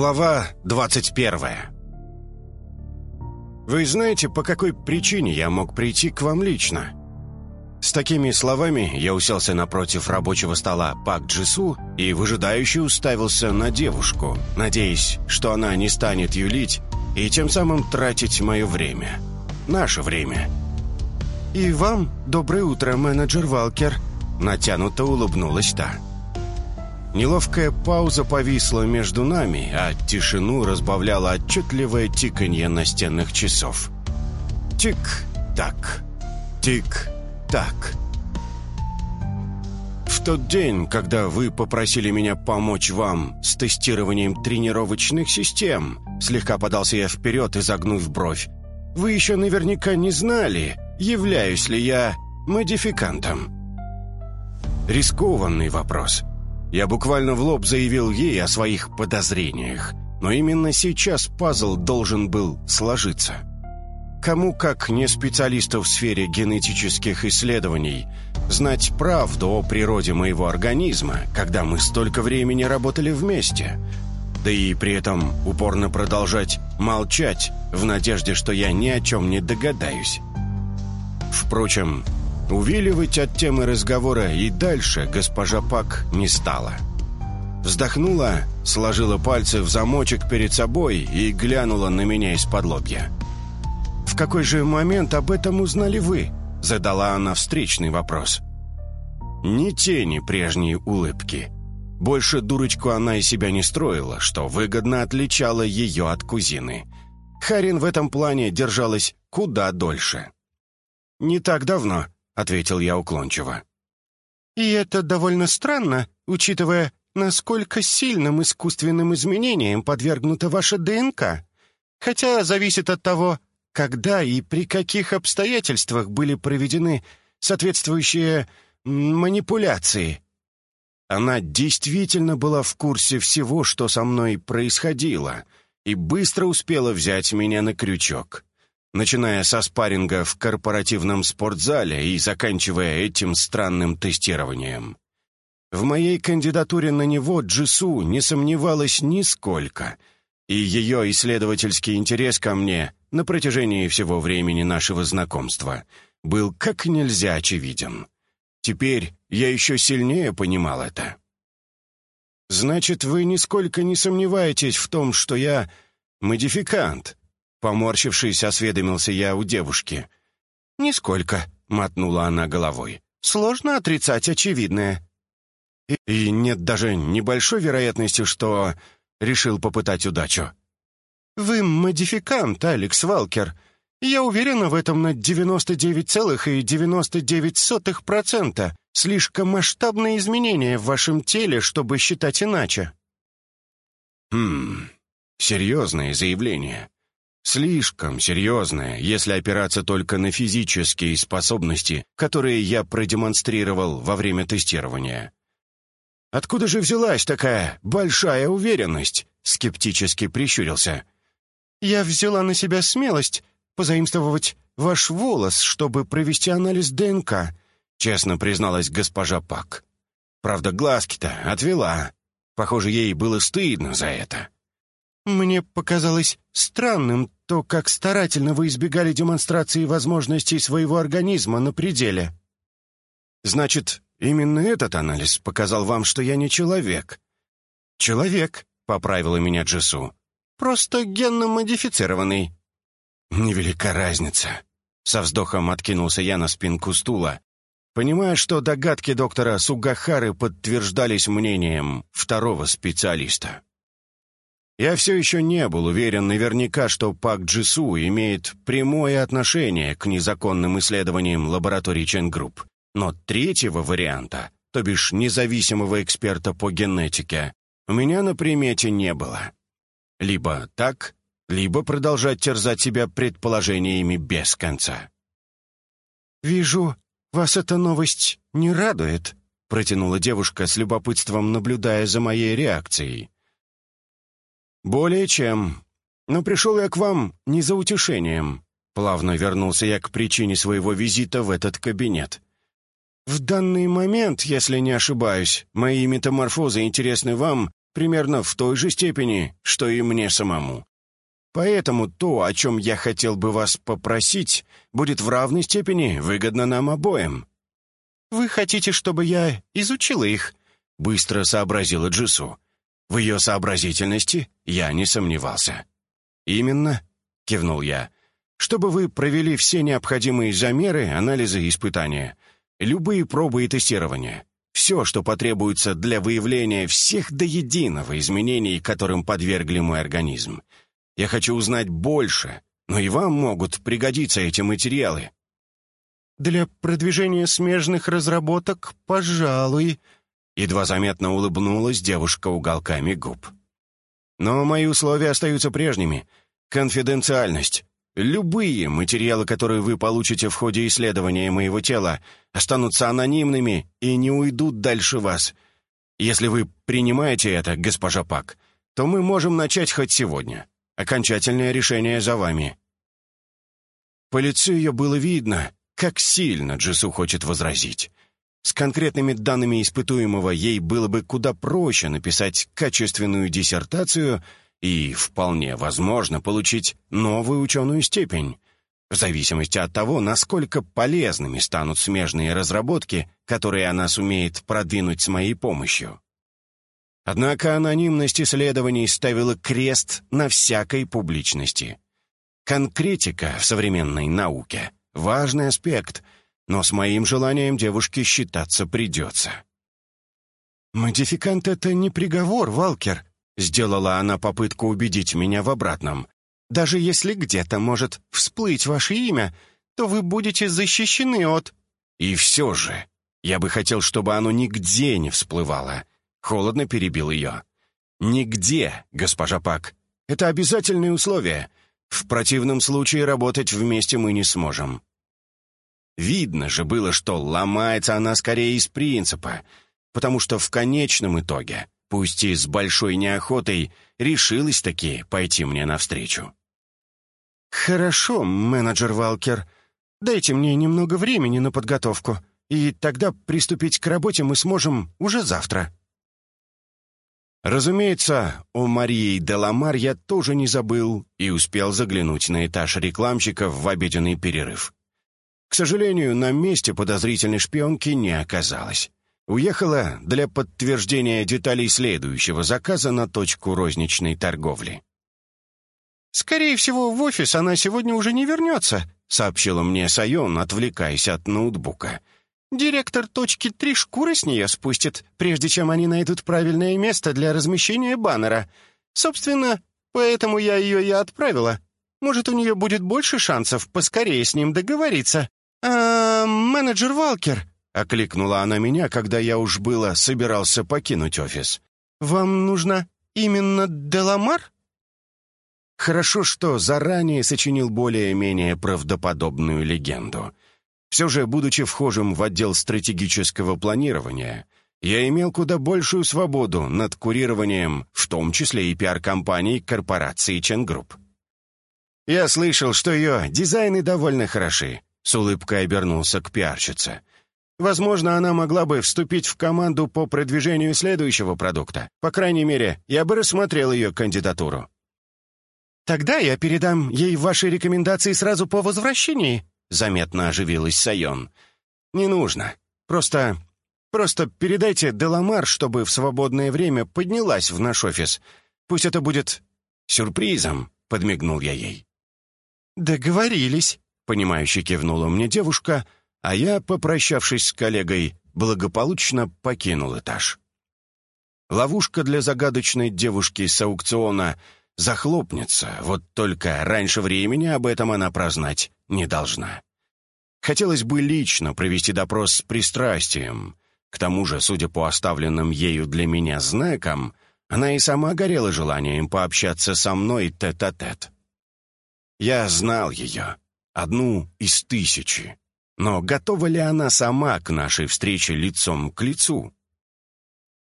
Глава 21 «Вы знаете, по какой причине я мог прийти к вам лично?» С такими словами я уселся напротив рабочего стола Пак Джису и выжидающе уставился на девушку, надеясь, что она не станет юлить и тем самым тратить мое время. Наше время. «И вам доброе утро, менеджер Валкер», — натянуто улыбнулась та. Неловкая пауза повисла между нами, а тишину разбавляло отчетливое тиканье настенных часов. Тик-так, тик-так. В тот день, когда вы попросили меня помочь вам с тестированием тренировочных систем, слегка подался я вперед, изогнув бровь, вы еще наверняка не знали, являюсь ли я модификантом. Рискованный вопрос — я буквально в лоб заявил ей о своих подозрениях, но именно сейчас пазл должен был сложиться. Кому, как не специалисту в сфере генетических исследований, знать правду о природе моего организма, когда мы столько времени работали вместе, да и при этом упорно продолжать молчать в надежде, что я ни о чем не догадаюсь. Впрочем, Увиливать от темы разговора и дальше госпожа Пак не стала. Вздохнула, сложила пальцы в замочек перед собой и глянула на меня из-под лобья. «В какой же момент об этом узнали вы?» — задала она встречный вопрос. Ни тени прежней улыбки. Больше дурочку она из себя не строила, что выгодно отличало ее от кузины. Харин в этом плане держалась куда дольше. «Не так давно», — ответил я уклончиво. «И это довольно странно, учитывая, насколько сильным искусственным изменениям подвергнута ваша ДНК. Хотя зависит от того, когда и при каких обстоятельствах были проведены соответствующие манипуляции». Она действительно была в курсе всего, что со мной происходило, и быстро успела взять меня на крючок начиная со спарринга в корпоративном спортзале и заканчивая этим странным тестированием. В моей кандидатуре на него Джису не сомневалась нисколько, и ее исследовательский интерес ко мне на протяжении всего времени нашего знакомства был как нельзя очевиден. Теперь я еще сильнее понимал это. «Значит, вы нисколько не сомневаетесь в том, что я модификант?» Поморщившись, осведомился я у девушки. «Нисколько», — мотнула она головой. «Сложно отрицать очевидное». И, «И нет даже небольшой вероятности, что...» Решил попытать удачу. «Вы модификант, Алекс Валкер. Я уверена в этом на 99,99%. Слишком масштабные изменения в вашем теле, чтобы считать иначе». «Хм, серьезное заявление. Слишком серьезное, если опираться только на физические способности, которые я продемонстрировал во время тестирования. «Откуда же взялась такая большая уверенность?» — скептически прищурился. «Я взяла на себя смелость позаимствовать ваш волос, чтобы провести анализ ДНК», — честно призналась госпожа Пак. Правда, глазки-то отвела. Похоже, ей было стыдно за это. «Мне показалось странным то, как старательно вы избегали демонстрации возможностей своего организма на пределе». «Значит, именно этот анализ показал вам, что я не человек?» «Человек», — поправила меня Джису. «Просто генно-модифицированный». «Невелика разница». Со вздохом откинулся я на спинку стула, понимая, что догадки доктора Сугахары подтверждались мнением второго специалиста. Я все еще не был уверен наверняка, что Пак Джису имеет прямое отношение к незаконным исследованиям лаборатории Ченгрупп. Но третьего варианта, то бишь независимого эксперта по генетике, у меня на примете не было. Либо так, либо продолжать терзать себя предположениями без конца. «Вижу, вас эта новость не радует», — протянула девушка с любопытством, наблюдая за моей реакцией. «Более чем. Но пришел я к вам не за утешением». Плавно вернулся я к причине своего визита в этот кабинет. «В данный момент, если не ошибаюсь, мои метаморфозы интересны вам примерно в той же степени, что и мне самому. Поэтому то, о чем я хотел бы вас попросить, будет в равной степени выгодно нам обоим». «Вы хотите, чтобы я изучила их?» — быстро сообразила Джису. В ее сообразительности я не сомневался. «Именно», — кивнул я, — «чтобы вы провели все необходимые замеры, анализы и испытания, любые пробы и тестирования, все, что потребуется для выявления всех до единого изменений, которым подвергли мой организм. Я хочу узнать больше, но и вам могут пригодиться эти материалы». «Для продвижения смежных разработок, пожалуй», — едва заметно улыбнулась девушка уголками губ. «Но мои условия остаются прежними. Конфиденциальность. Любые материалы, которые вы получите в ходе исследования моего тела, останутся анонимными и не уйдут дальше вас. Если вы принимаете это, госпожа Пак, то мы можем начать хоть сегодня. Окончательное решение за вами». По лицу ее было видно, как сильно Джису хочет возразить. С конкретными данными испытуемого ей было бы куда проще написать качественную диссертацию и, вполне возможно, получить новую ученую степень, в зависимости от того, насколько полезными станут смежные разработки, которые она сумеет продвинуть с моей помощью. Однако анонимность исследований ставила крест на всякой публичности. Конкретика в современной науке — важный аспект, но с моим желанием девушке считаться придется. «Модификант — это не приговор, Валкер», — сделала она попытку убедить меня в обратном. «Даже если где-то может всплыть ваше имя, то вы будете защищены от...» «И все же, я бы хотел, чтобы оно нигде не всплывало», Холодно перебил ее. «Нигде, госпожа Пак. Это обязательное условие. В противном случае работать вместе мы не сможем». Видно же было, что ломается она скорее из принципа, потому что в конечном итоге, пусть и с большой неохотой, решилась таки пойти мне навстречу. «Хорошо, менеджер Валкер. Дайте мне немного времени на подготовку, и тогда приступить к работе мы сможем уже завтра». Разумеется, о Марии Деламар я тоже не забыл и успел заглянуть на этаж рекламщиков в обеденный перерыв. К сожалению, на месте подозрительной шпионки не оказалось. Уехала для подтверждения деталей следующего заказа на точку розничной торговли. «Скорее всего, в офис она сегодня уже не вернется», сообщила мне Сайон, отвлекаясь от ноутбука. Директор точки три шкуры с нее спустит, прежде чем они найдут правильное место для размещения баннера. Собственно, поэтому я ее и отправила. Может, у нее будет больше шансов поскорее с ним договориться. «А, менеджер Валкер», — окликнула она меня, когда я уж было собирался покинуть офис. «Вам нужно именно Деламар?» Хорошо, что заранее сочинил более-менее правдоподобную легенду — все же, будучи вхожим в отдел стратегического планирования, я имел куда большую свободу над курированием, в том числе и пиар-компаний корпорации Ченгрупп. «Я слышал, что ее дизайны довольно хороши», — с улыбкой обернулся к пиарщице. «Возможно, она могла бы вступить в команду по продвижению следующего продукта. По крайней мере, я бы рассмотрел ее кандидатуру». «Тогда я передам ей ваши рекомендации сразу по возвращении», Заметно оживилась Сайон. «Не нужно. Просто... просто передайте Деламар, чтобы в свободное время поднялась в наш офис. Пусть это будет сюрпризом», — подмигнул я ей. «Договорились», — понимающе кивнула мне девушка, а я, попрощавшись с коллегой, благополучно покинул этаж. Ловушка для загадочной девушки с аукциона захлопнется, вот только раньше времени об этом она прознать не должна. Хотелось бы лично провести допрос с пристрастием. К тому же, судя по оставленным ею для меня знакам, она и сама горела желанием пообщаться со мной тет-а-тет. -тет. Я знал ее, одну из тысячи. Но готова ли она сама к нашей встрече лицом к лицу?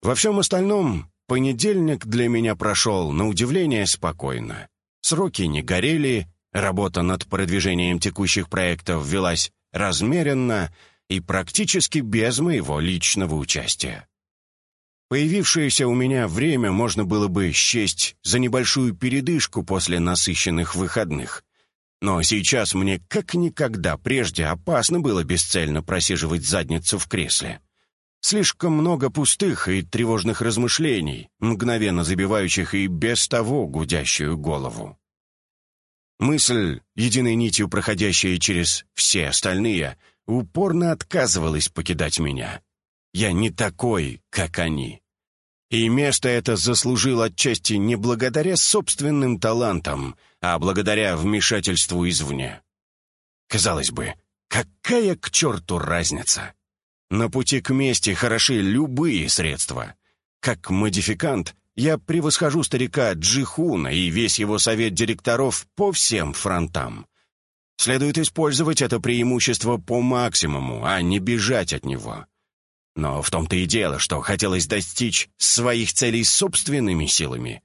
Во всем остальном понедельник для меня прошел, на удивление, спокойно. Сроки не горели, Работа над продвижением текущих проектов велась размеренно и практически без моего личного участия. Появившееся у меня время можно было бы счесть за небольшую передышку после насыщенных выходных. Но сейчас мне как никогда прежде опасно было бесцельно просиживать задницу в кресле. Слишком много пустых и тревожных размышлений, мгновенно забивающих и без того гудящую голову. Мысль, единой нитью проходящая через все остальные, упорно отказывалась покидать меня. Я не такой, как они. И место это заслужил отчасти не благодаря собственным талантам, а благодаря вмешательству извне. Казалось бы, какая к черту разница? На пути к мести хороши любые средства. Как модификант я превосхожу старика Джихуна и весь его совет директоров по всем фронтам. Следует использовать это преимущество по максимуму, а не бежать от него. Но в том-то и дело, что хотелось достичь своих целей собственными силами.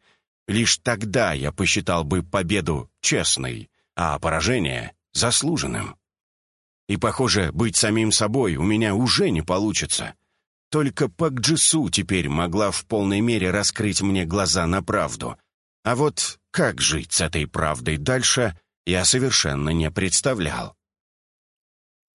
Лишь тогда я посчитал бы победу честной, а поражение — заслуженным. И, похоже, быть самим собой у меня уже не получится. Только Пак Джису теперь могла в полной мере раскрыть мне глаза на правду. А вот как жить с этой правдой дальше, я совершенно не представлял.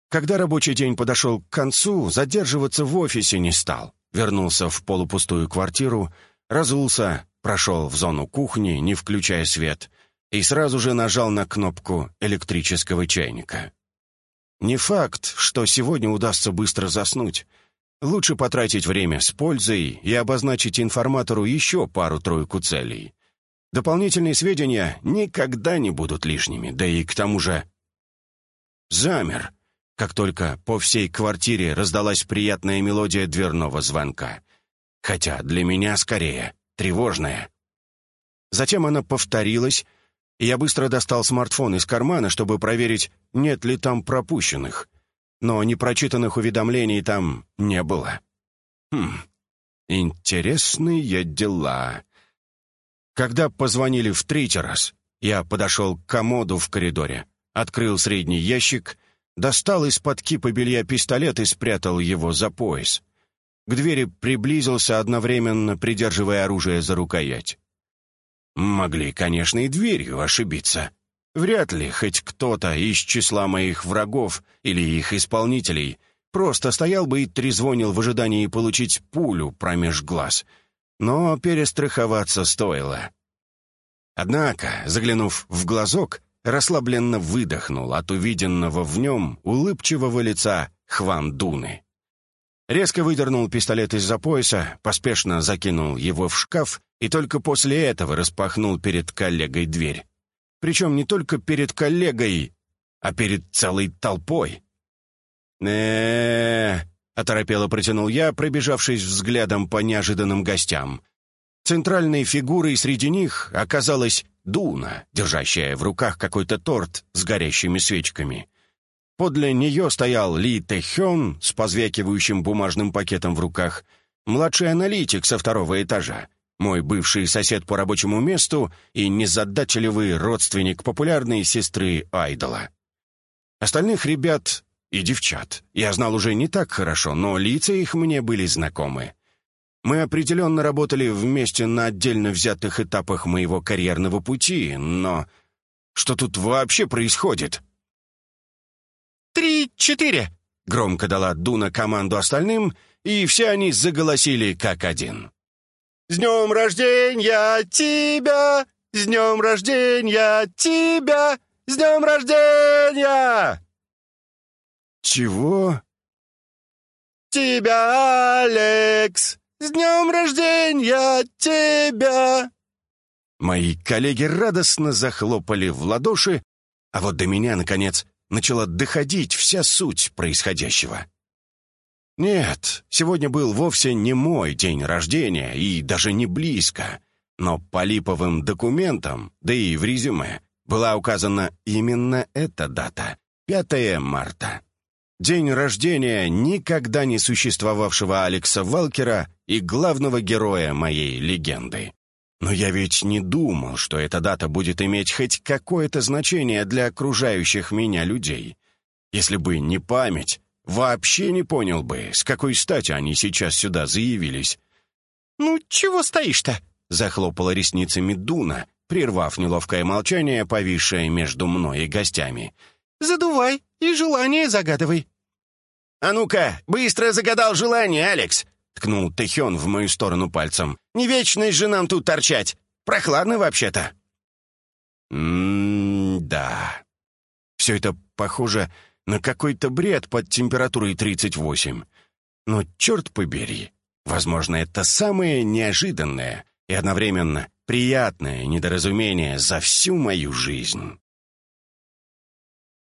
Когда рабочий день подошел к концу, задерживаться в офисе не стал. Вернулся в полупустую квартиру, разулся, прошел в зону кухни, не включая свет, и сразу же нажал на кнопку электрического чайника. Не факт, что сегодня удастся быстро заснуть. Лучше потратить время с пользой и обозначить информатору еще пару-тройку целей. Дополнительные сведения никогда не будут лишними, да и к тому же... Замер, как только по всей квартире раздалась приятная мелодия дверного звонка. Хотя для меня скорее тревожная. Затем она повторилась, и я быстро достал смартфон из кармана, чтобы проверить, нет ли там пропущенных. Но непрочитанных уведомлений там не было. Хм, интересные дела. Когда позвонили в третий раз, я подошел к комоду в коридоре, открыл средний ящик достал из-под кипа белья пистолет и спрятал его за пояс. К двери приблизился, одновременно придерживая оружие за рукоять. Могли, конечно, и дверью ошибиться. Вряд ли хоть кто-то из числа моих врагов или их исполнителей просто стоял бы и трезвонил в ожидании получить пулю промеж глаз. Но перестраховаться стоило. Однако, заглянув в глазок, расслабленно выдохнул от увиденного в нем улыбчивого лица Хван Дуны. Резко выдернул пистолет из-за пояса, поспешно закинул его в шкаф и только после этого распахнул перед коллегой дверь. Причем не только перед коллегой, а перед целой толпой. э оторопело протянул я, пробежавшись взглядом по неожиданным гостям. Центральной фигурой среди них оказалась Дуна, держащая в руках какой-то торт с горящими свечками. Подле нее стоял Ли Тэхён с позвякивающим бумажным пакетом в руках, младший аналитик со второго этажа, мой бывший сосед по рабочему месту и незадачливый родственник популярной сестры Айдола. Остальных ребят и девчат я знал уже не так хорошо, но лица их мне были знакомы. Мы определенно работали вместе на отдельно взятых этапах моего карьерного пути, но что тут вообще происходит? «Три-четыре!» — громко дала Дуна команду остальным, и все они заголосили как один. «С днем рождения тебя! С днем рождения тебя! С днем рождения!» «Чего?» «Тебя, Алекс! «С днем рождения тебя!» Мои коллеги радостно захлопали в ладоши, а вот до меня, наконец, начала доходить вся суть происходящего. Нет, сегодня был вовсе не мой день рождения и даже не близко, но по липовым документам, да и в резюме, была указана именно эта дата — 5 марта. День рождения никогда не существовавшего Алекса Валкера и главного героя моей легенды. Но я ведь не думал, что эта дата будет иметь хоть какое-то значение для окружающих меня людей. Если бы не память, вообще не понял бы, с какой стати они сейчас сюда заявились. «Ну, чего стоишь-то?» — захлопала ресницами Дуна, прервав неловкое молчание, повисшее между мной и гостями. «Задувай и желание загадывай». «А ну-ка, быстро загадал желание, Алекс!» — ткнул Тэхён в мою сторону пальцем. «Не вечность же нам тут торчать! Прохладно вообще-то!» «М-да...» Все это похоже на какой-то бред под температурой 38. Но черт побери, возможно, это самое неожиданное и одновременно приятное недоразумение за всю мою жизнь.